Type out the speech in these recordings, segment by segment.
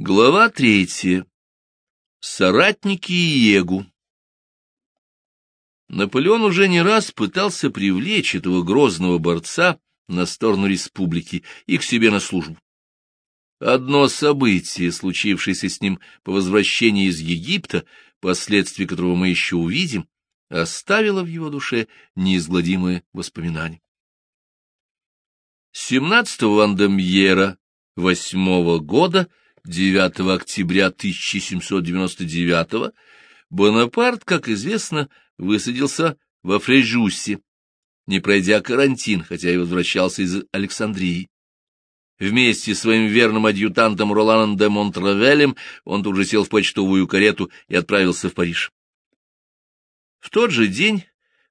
Глава третья. Соратники Иегу. Наполеон уже не раз пытался привлечь этого грозного борца на сторону республики и к себе на службу. Одно событие, случившееся с ним по возвращении из Египта, последствия которого мы еще увидим, оставило в его душе неизгладимое воспоминание. 17-го Вандемьера восьмого года 9 октября 1799 Бонапарт, как известно, высадился во Фрежусе, не пройдя карантин, хотя и возвращался из Александрии. Вместе с своим верным адъютантом Роланом де Монтравелем он тут же сел в почтовую карету и отправился в Париж. В тот же день,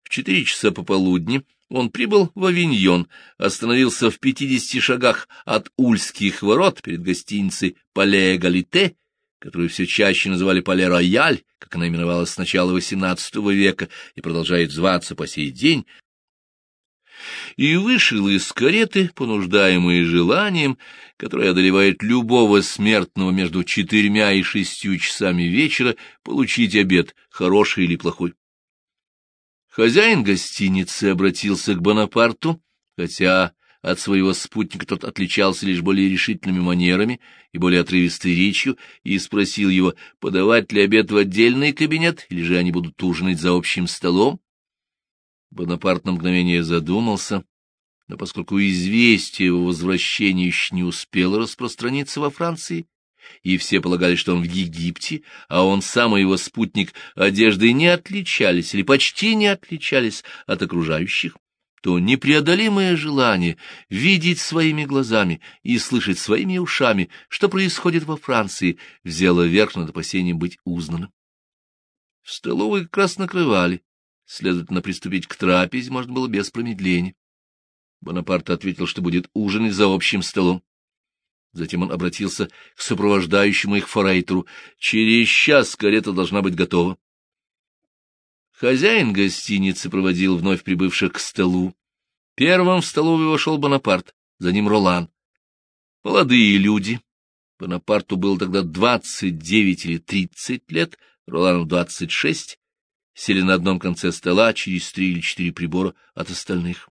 в четыре часа пополудни, он прибыл в Авиньон, остановился в пятидесяти шагах от Ульских ворот перед гостиницей «Пале Галите», которую все чаще называли «Пале Рояль», как она именовалась с начала XVIII века и продолжает зваться по сей день, и вышел из кареты, понуждаемый желанием, которое одолевает любого смертного между четырьмя и шестью часами вечера, получить обед, хороший или плохой. Хозяин гостиницы обратился к Бонапарту, хотя от своего спутника тот отличался лишь более решительными манерами и более отрывистой речью, и спросил его, подавать ли обед в отдельный кабинет, или же они будут ужинать за общим столом. Бонапарт на мгновение задумался, но поскольку известие о возвращении еще не успело распространиться во Франции, и все полагали, что он в Египте, а он сам и его спутник одеждой не отличались или почти не отличались от окружающих, то непреодолимое желание видеть своими глазами и слышать своими ушами, что происходит во Франции, взяло верх над опасением быть узнанным. В столовой как раз накрывали, следовательно, приступить к трапезе можно было без промедления. Бонапарт ответил, что будет ужинать за общим столом. Затем он обратился к сопровождающему их форейтеру. «Через час карета должна быть готова». Хозяин гостиницы проводил вновь прибывших к столу. Первым в столовую вошел Бонапарт, за ним Ролан. Молодые люди. Бонапарту было тогда двадцать девять или тридцать лет, Ролану двадцать шесть. Сели на одном конце стола через три или четыре прибора от остальных.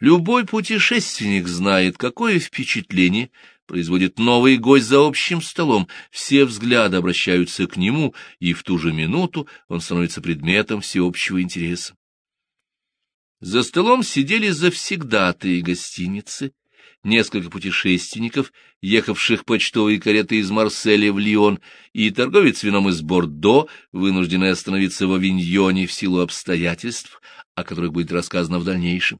Любой путешественник знает, какое впечатление производит новый гость за общим столом. Все взгляды обращаются к нему, и в ту же минуту он становится предметом всеобщего интереса. За столом сидели завсегдатые гостиницы, несколько путешественников, ехавших почтовой каретой из Марселя в Лион, и торговец вином из Бордо, вынужденный остановиться в Авиньоне в силу обстоятельств, о которых будет рассказано в дальнейшем.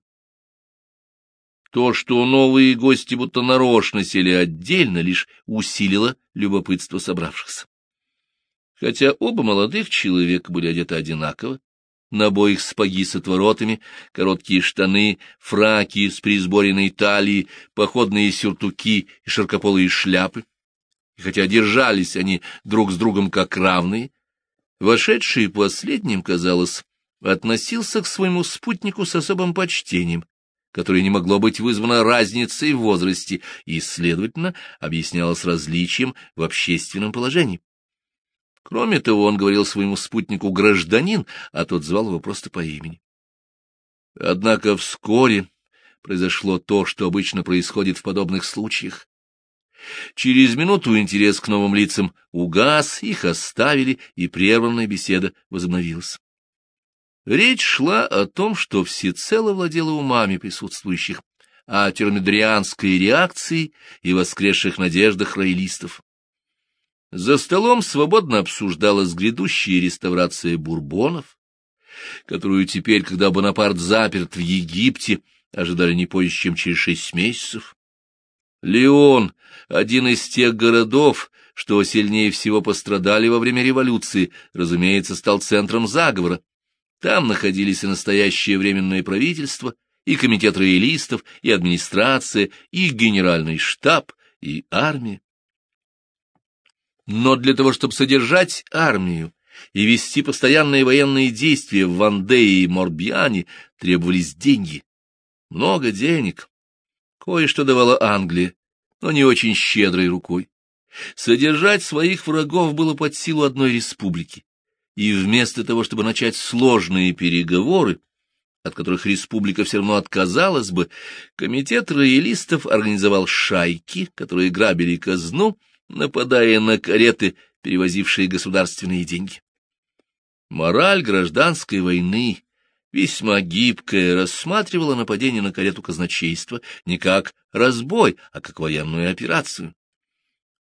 То, что новые гости будто нарочно сели отдельно, лишь усилило любопытство собравшихся. Хотя оба молодых человека были одеты одинаково, на обоих спаги с отворотами, короткие штаны, фраки с присборенной талией, походные сюртуки и широкополые шляпы. И хотя держались они друг с другом как равные, вошедший последним, казалось, относился к своему спутнику с особым почтением, которое не могло быть вызвано разницей в возрасте и, следовательно, объяснялось различием в общественном положении. Кроме того, он говорил своему спутнику «гражданин», а тот звал его просто по имени. Однако вскоре произошло то, что обычно происходит в подобных случаях. Через минуту интерес к новым лицам угас, их оставили, и прерванная беседа возобновилась. Речь шла о том, что всецело владела умами присутствующих, о термидрианской реакции и воскресших надеждах роялистов. За столом свободно обсуждалась грядущая реставрация бурбонов, которую теперь, когда Бонапарт заперт в Египте, ожидали не позже, чем через шесть месяцев. Леон, один из тех городов, что сильнее всего пострадали во время революции, разумеется, стал центром заговора. Там находились и настоящее временное правительство, и комитет роялистов, и администрация, и генеральный штаб, и армия. Но для того, чтобы содержать армию и вести постоянные военные действия в Вандее и Морбьяне, требовались деньги. Много денег. Кое-что давала Англия, но не очень щедрой рукой. Содержать своих врагов было под силу одной республики, и вместо того, чтобы начать сложные переговоры, от которых республика все равно отказалась бы, комитет роялистов организовал шайки, которые грабили казну, нападая на кареты, перевозившие государственные деньги. Мораль гражданской войны, весьма гибкая, рассматривала нападение на карету казначейства не как разбой, а как военную операцию.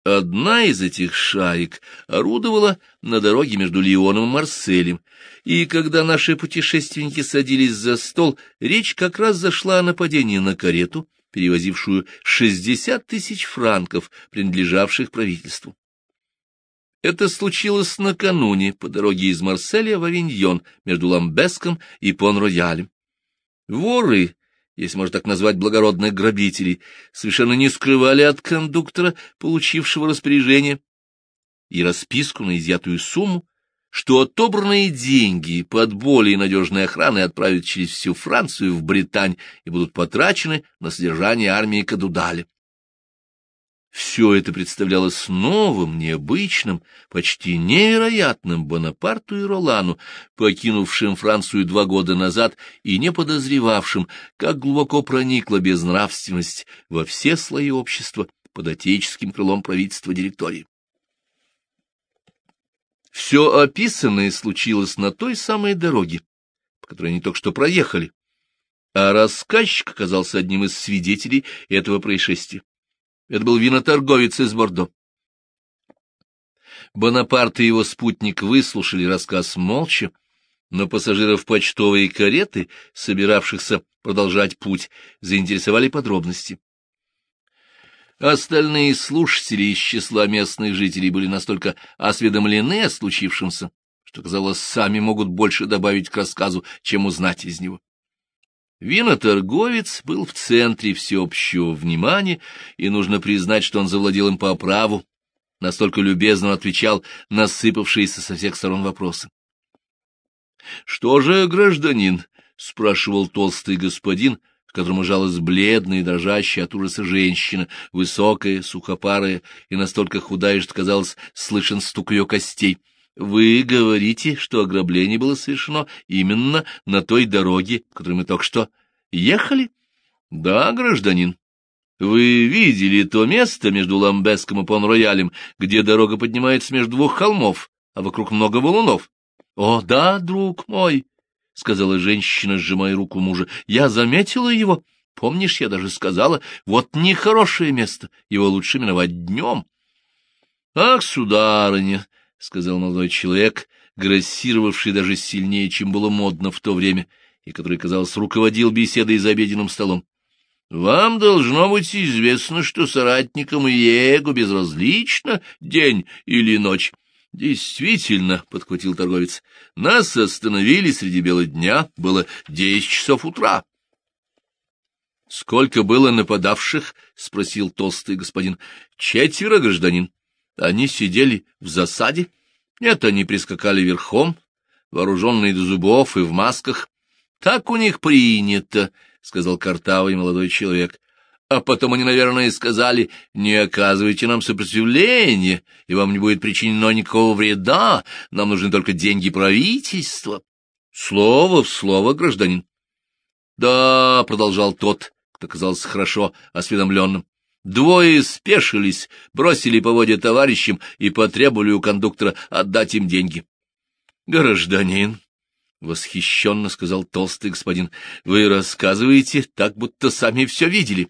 Одна из этих шаек орудовала на дороге между Лионом и Марселем, и когда наши путешественники садились за стол, речь как раз зашла о нападении на карету, перевозившую шестьдесят тысяч франков, принадлежавших правительству. Это случилось накануне по дороге из Марселя в Авиньон между Ламбеском и Пон-Роялем. Воры если можно так назвать благородных грабителей, совершенно не скрывали от кондуктора, получившего распоряжение, и расписку на изъятую сумму, что отобранные деньги под более надежной охраной отправят через всю Францию в Британь и будут потрачены на содержание армии Кадудаля. Все это представлялось новым, необычным, почти невероятным Бонапарту и Ролану, покинувшим Францию два года назад и не подозревавшим, как глубоко проникла безнравственность во все слои общества под отеческим крылом правительства директории. Все описанное случилось на той самой дороге, по которой они только что проехали, а рассказчик оказался одним из свидетелей этого происшествия. Это был виноторговец из Бордо. Бонапарт и его спутник выслушали рассказ молча, но пассажиров почтовой кареты, собиравшихся продолжать путь, заинтересовали подробности. Остальные слушатели из числа местных жителей были настолько осведомлены о случившемся, что, казалось, сами могут больше добавить к рассказу, чем узнать из него. Виноторговец был в центре всеобщего внимания, и нужно признать, что он завладел им по праву, настолько любезно отвечал на сыпавшиеся со всех сторон вопросы. — Что же, гражданин? — спрашивал толстый господин, к которому жалась бледная и дрожащая от ужаса женщина, высокая, сухопарая и настолько худая, что, казалось, слышен стук ее костей. — Вы говорите, что ограбление было совершено именно на той дороге, которой мы только что ехали? — Да, гражданин. Вы видели то место между Ламбеском и Пон-Роялем, где дорога поднимается между двух холмов, а вокруг много валунов? — О, да, друг мой, — сказала женщина, сжимая руку мужа, — я заметила его. Помнишь, я даже сказала, вот нехорошее место, его лучше миновать днем. — Ах, сударыня, — сказал молодой человек, грассировавший даже сильнее, чем было модно в то время, и который, казалось, руководил беседой за обеденным столом. — Вам должно быть известно, что соратникам Иего безразлично день или ночь. — Действительно, — подхватил торговец, — нас остановили среди бела дня, было десять часов утра. — Сколько было нападавших? — спросил толстый господин. — Четверо, гражданин. Они сидели в засаде? Нет, они прискакали верхом, вооруженные до зубов и в масках. Так у них принято, — сказал картавый молодой человек. А потом они, наверное, сказали, не оказывайте нам сопротивления, и вам не будет причинено никакого вреда, нам нужны только деньги правительства. Слово в слово, гражданин. Да, — продолжал тот, кто казался хорошо осведомленным, Двое спешились, бросили поводья товарищам и потребовали у кондуктора отдать им деньги. — Гражданин, — восхищенно сказал толстый господин, — вы рассказываете так, будто сами все видели.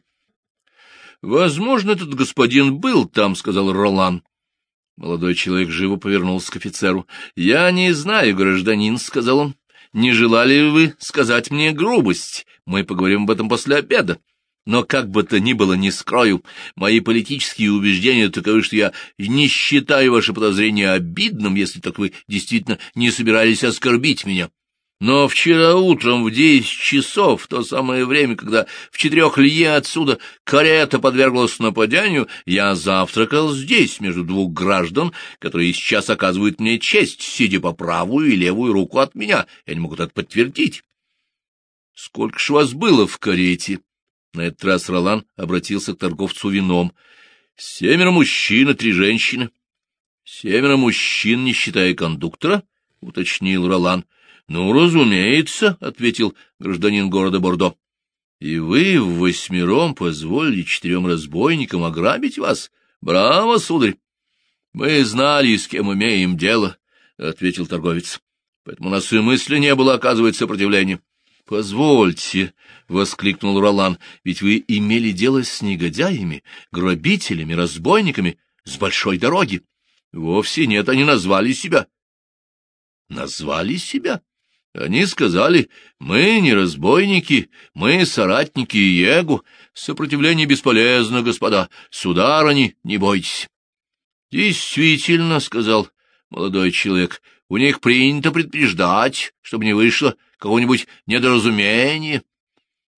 — Возможно, этот господин был там, — сказал Ролан. Молодой человек живо повернулся к офицеру. — Я не знаю, гражданин, — сказал он. — Не желали ли вы сказать мне грубость? Мы поговорим об этом после обеда. — но как бы то ни было, не скрою, мои политические убеждения таковы, что я не считаю ваше подозрение обидным, если так вы действительно не собирались оскорбить меня. Но вчера утром в десять часов, то самое время, когда в четырех лье отсюда карета подверглась нападению, я завтракал здесь, между двух граждан, которые сейчас оказывают мне честь, сидя по правую и левую руку от меня. Я не могу это подтвердить. — Сколько ж вас было в карете? На этот раз Ролан обратился к торговцу вином. Семеро мужчин и три женщины. Семеро мужчин, не считая кондуктора, — уточнил Ролан. — Ну, разумеется, — ответил гражданин города Бордо. — И вы в восьмером позволили четырем разбойникам ограбить вас? Браво, сударь! — Мы знали, с кем имеем дело, — ответил торговец. — Поэтому у нас и мысли не было оказывать сопротивление. — Позвольте, — воскликнул Ролан, — ведь вы имели дело с негодяями, грабителями, разбойниками с большой дороги. Вовсе нет, они назвали себя. Назвали себя? Они сказали, мы не разбойники, мы соратники Егу. Сопротивление бесполезно, господа. Сударыни, не бойтесь. Действительно, — сказал молодой человек, — у них принято предупреждать, чтобы не вышло какого-нибудь недоразумения. —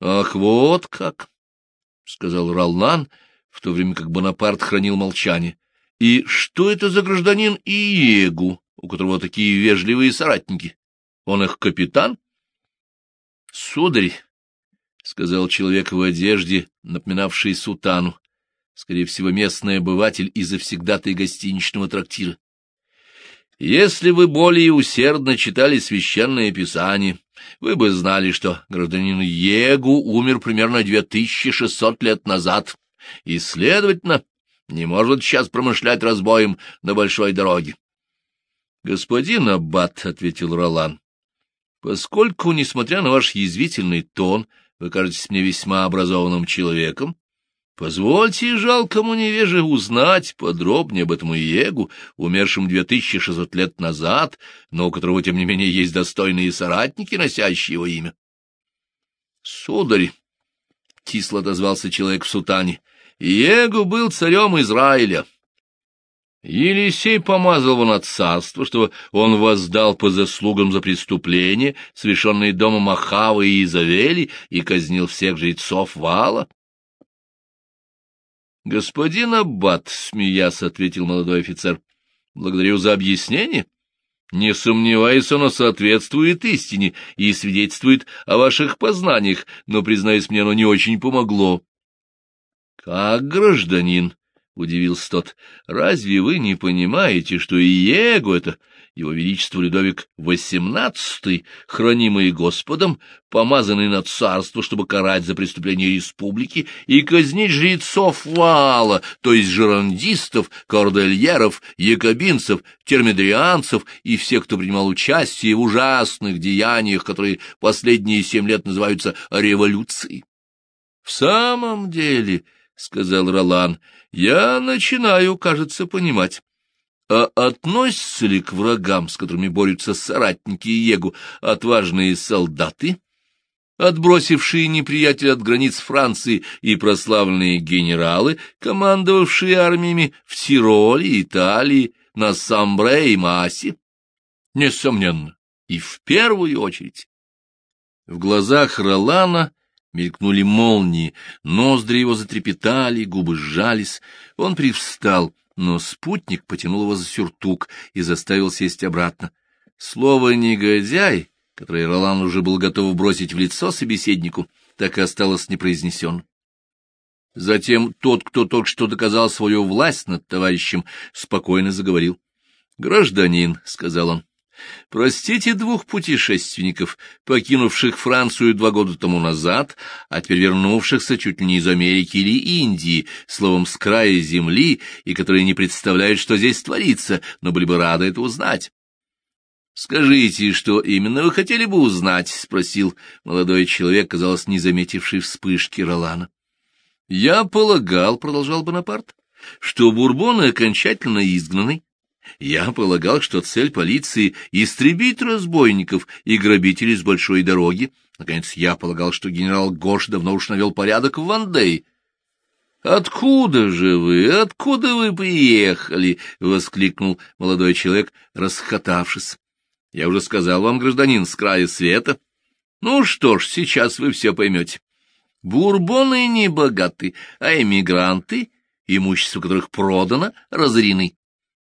Ах, вот как! — сказал Роллан, в то время как Бонапарт хранил молчание. — И что это за гражданин Иегу, у которого такие вежливые соратники? Он их капитан? — Сударь, — сказал человек в одежде, напоминавший сутану, скорее всего, местный обыватель и завсегдатый гостиничного трактира. Если вы более усердно читали священное писание, вы бы знали, что гражданин Егу умер примерно 2600 лет назад, и, следовательно, не может сейчас промышлять разбоем на большой дороге. — Господин Аббат, — ответил Ролан, — поскольку, несмотря на ваш язвительный тон, вы кажетесь мне весьма образованным человеком, Позвольте жалкому невеже узнать подробнее об этом Иегу, умершем 2600 лет назад, но у которого, тем не менее, есть достойные соратники, носящие его имя. — Сударь, — кисло отозвался человек в сутане, — Иегу был царем Израиля. Елисей помазал его на царство, чтобы он воздал по заслугам за преступления, совершенные домом Ахава и Изавели, и казнил всех жрецов Вала. — Господин Аббат, — смеясь, — ответил молодой офицер, — благодарю за объяснение. Не сомневаюсь, оно соответствует истине и свидетельствует о ваших познаниях, но, признаюсь, мне оно не очень помогло. — Как гражданин, — удивился тот, — разве вы не понимаете, что Иего — это его Величество Людовик XVIII, хранимый Господом, помазанный на царство, чтобы карать за преступления республики и казнить жрецов вала, то есть жерандистов, кордельеров, якобинцев, термидрианцев и всех, кто принимал участие в ужасных деяниях, которые последние семь лет называются революцией. — В самом деле, — сказал Ролан, — я начинаю, кажется, понимать. А относятся ли к врагам, с которыми борются соратники Егу, отважные солдаты, отбросившие неприятеля от границ Франции и прославленные генералы, командовавшие армиями в Тироле, Италии, на Самбре и Масе? Несомненно, и в первую очередь. В глазах Ролана мелькнули молнии, ноздри его затрепетали, губы сжались, он привстал — но спутник потянул его за сюртук и заставил сесть обратно. Слово «негодяй», которое Ролан уже был готов бросить в лицо собеседнику, так и осталось непроизнесенным. Затем тот, кто только что доказал свою власть над товарищем, спокойно заговорил. — Гражданин, — сказал он, Простите двух путешественников, покинувших Францию два года тому назад, а теперь вернувшихся чуть ли не из Америки или Индии, словом, с края земли, и которые не представляют, что здесь творится, но были бы рады это узнать. «Скажите, что именно вы хотели бы узнать?» — спросил молодой человек, казалось, не заметивший вспышки Ролана. «Я полагал», — продолжал Бонапарт, — «что бурбоны окончательно изгнаны, я полагал, что цель полиции — истребить разбойников и грабителей с большой дороги. Наконец, я полагал, что генерал Гош давно уж навел порядок в Вандей. «Откуда же вы? Откуда вы приехали?» — воскликнул молодой человек, расхотавшись. «Я уже сказал вам, гражданин, с края света. Ну что ж, сейчас вы все поймете. Бурбоны не богаты, а эмигранты, имущество которых продано, разорены.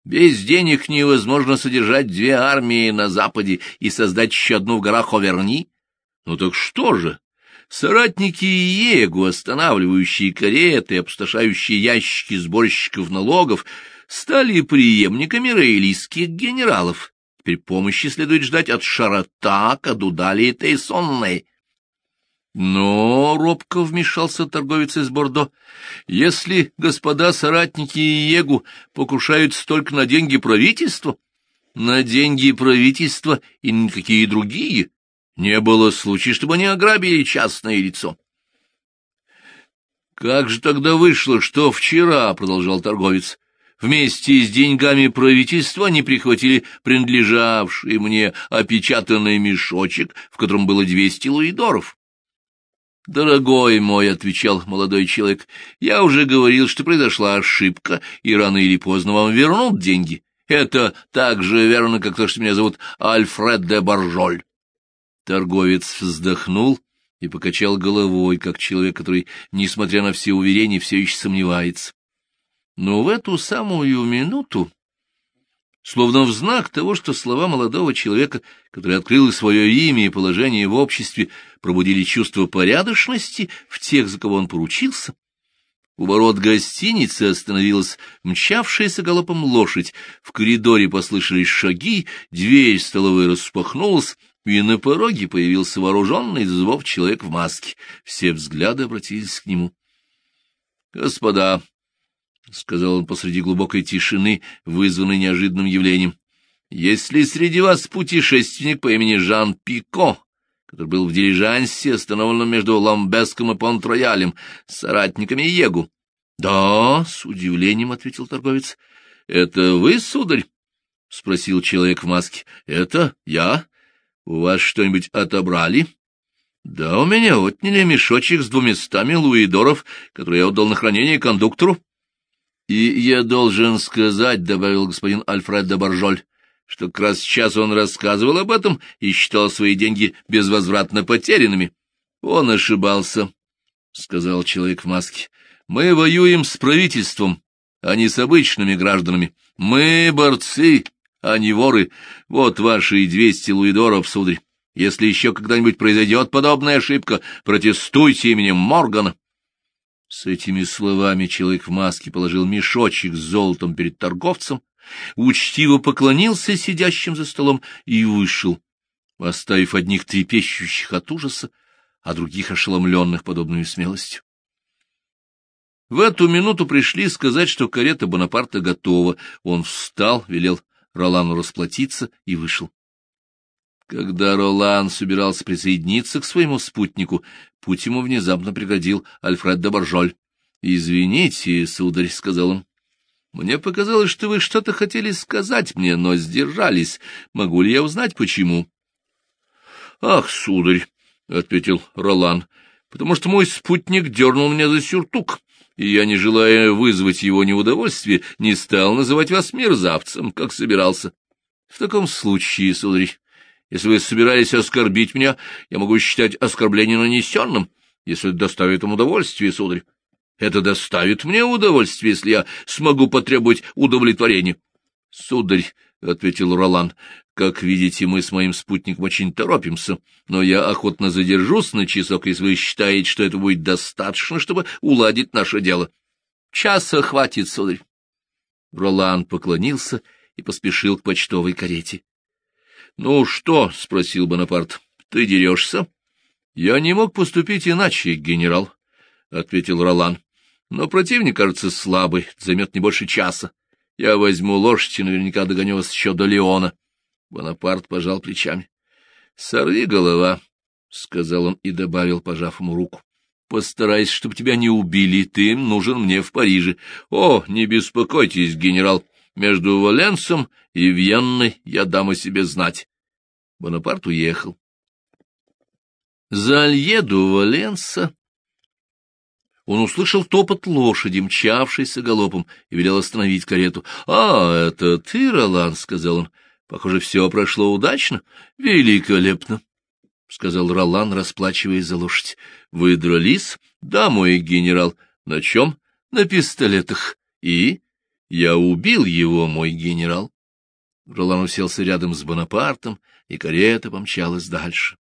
Без денег невозможно содержать две армии на Западе и создать еще одну в горах Оверни. Ну так что же? Соратники Иегу, останавливающие кареты, опустошающие ящики сборщиков налогов, стали преемниками раэлийских генералов. Теперь помощи следует ждать от Шарота, Кадудали и Тейсонной. Но робко вмешался торговец из Бордо. Если господа соратники Иегу покушаются только на деньги правительства, на деньги правительства и никакие другие, не было случая, чтобы они ограбили частное лицо. «Как же тогда вышло, что вчера, — продолжал торговец, — вместе с деньгами правительства они прихватили принадлежавший мне опечатанный мешочек, в котором было двести луидоров?» «Дорогой мой, — отвечал молодой человек, — я уже говорил, что произошла ошибка, и рано или поздно вам вернут деньги. Это так же верно, как то, что меня зовут Альфред де Боржоль». Торговец вздохнул и покачал головой, как человек, который, несмотря на все уверения, все еще сомневается. Но в эту самую минуту Словно в знак того, что слова молодого человека, который открыл свое имя и положение в обществе, пробудили чувство порядочности в тех, за кого он поручился, у ворот гостиницы остановилась мчавшаяся галопом лошадь, в коридоре послышались шаги, дверь столовой распахнулась, и на пороге появился вооруженный зубов человек в маске. Все взгляды обратились к нему. — Господа, — сказал он посреди глубокой тишины, вызванной неожиданным явлением. — Есть ли среди вас путешественник по имени Жан Пико, который был в дилижансе, остановленном между Ламбеском и Понт-Роялем, с соратниками Егу? — Да, — с удивлением ответил торговец. — Это вы, сударь? — спросил человек в маске. — Это я. У вас что-нибудь отобрали? — Да, у меня отняли мешочек с двумястами луидоров, который я отдал на хранение кондуктору. — И я должен сказать, — добавил господин Альфред де Боржоль, — что как раз сейчас он рассказывал об этом и считал свои деньги безвозвратно потерянными. — Он ошибался, — сказал человек в маске. — Мы воюем с правительством, а не с обычными гражданами. Мы борцы, а не воры. Вот ваши двести луидоров, сударь. Если еще когда-нибудь произойдет подобная ошибка, протестуйте именем Моргана. С этими словами человек в маске положил мешочек с золотом перед торговцем, учтиво поклонился сидящим за столом и вышел, оставив одних трепещущих от ужаса, а других ошеломленных подобной смелостью. В эту минуту пришли сказать, что карета Бонапарта готова. Он встал, велел Ролану расплатиться и вышел. Когда Ролан собирался присоединиться к своему спутнику, путь ему внезапно преградил Альфред де Боржоль. — Извините, сударь, — сказал он. — Мне показалось, что вы что-то хотели сказать мне, но сдержались. Могу ли я узнать, почему? — Ах, сударь, — ответил Ролан, — потому что мой спутник дернул меня за сюртук, и я, не желая вызвать его неудовольствие, не стал называть вас мерзавцем, как собирался. В таком случае, сударь, если вы собирались оскорбить меня, я могу считать оскорбление нанесенным, если это доставит им удовольствие, сударь. Это доставит мне удовольствие, если я смогу потребовать удовлетворения. — Сударь, — ответил Ролан, — как видите, мы с моим спутником очень торопимся, но я охотно задержусь на часок, если вы считаете, что это будет достаточно, чтобы уладить наше дело. — Часа хватит, сударь. Ролан поклонился и поспешил к почтовой карете. — Ну что? — спросил Бонапарт. — Ты дерешься? — Я не мог поступить иначе, генерал, — ответил Ролан. — Но противник, кажется, слабый, займет не больше часа. Я возьму лошадь и наверняка догоню вас еще до Леона. Бонапарт пожал плечами. — Сорви голова, — сказал он и добавил, пожав ему руку. — Постарайся, чтобы тебя не убили, ты нужен мне в Париже. О, не беспокойтесь, генерал, между Валенсом и Вьенной я дам о себе знать. Бонапарт уехал. За Альеду Валенса он услышал топот лошади, мчавшейся галопом, и велел остановить карету. — А, это ты, Ролан, — сказал он. — Похоже, все прошло удачно. — Великолепно, — сказал Ролан, расплачиваясь за лошадь. — Вы дрались? — Да, мой генерал. — На чем? — На пистолетах. — И? Я убил его, мой генерал. Ролан уселся рядом с Бонапартом, и карета помчалась дальше.